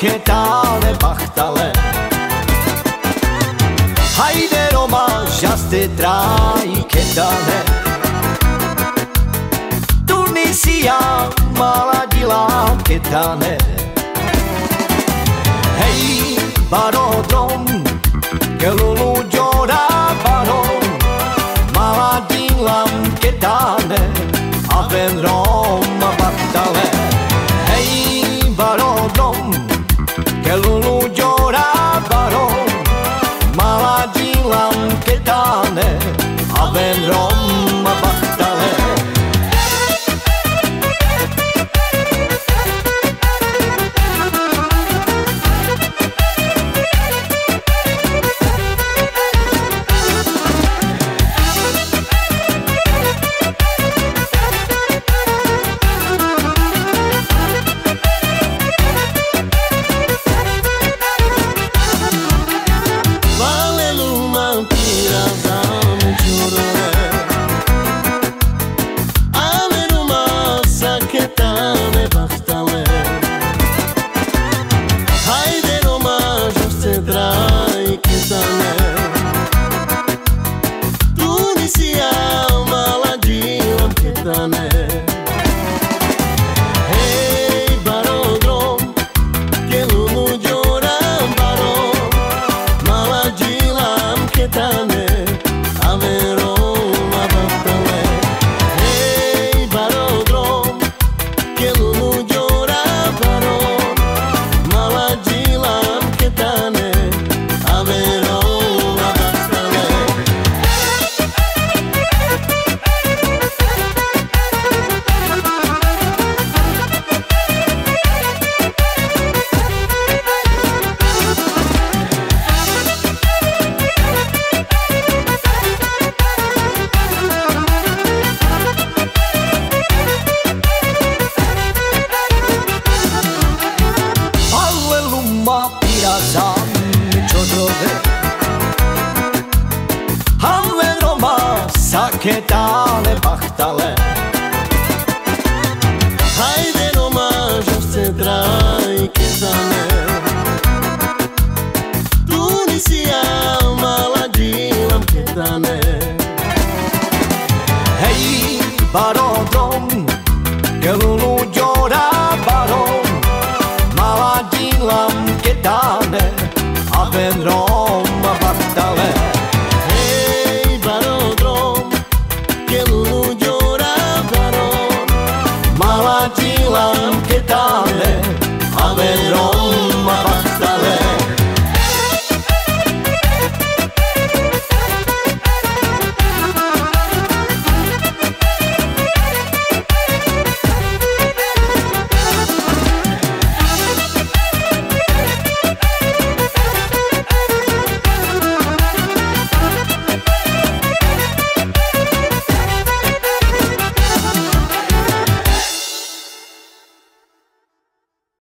ketale bahtale Hajde Roma, žaste trai ketale Tunisia, mala dila ketane Hej, barodrom, kelulu en ram. sam čotrove Hamleroma saketale pahtale Hajde Roma, žošce trajke za me Tunisija, mala džilam ketane Hej, barodro dagen av en romabattare Hej barodrom, kilu göra baron Mala dilan ketane av en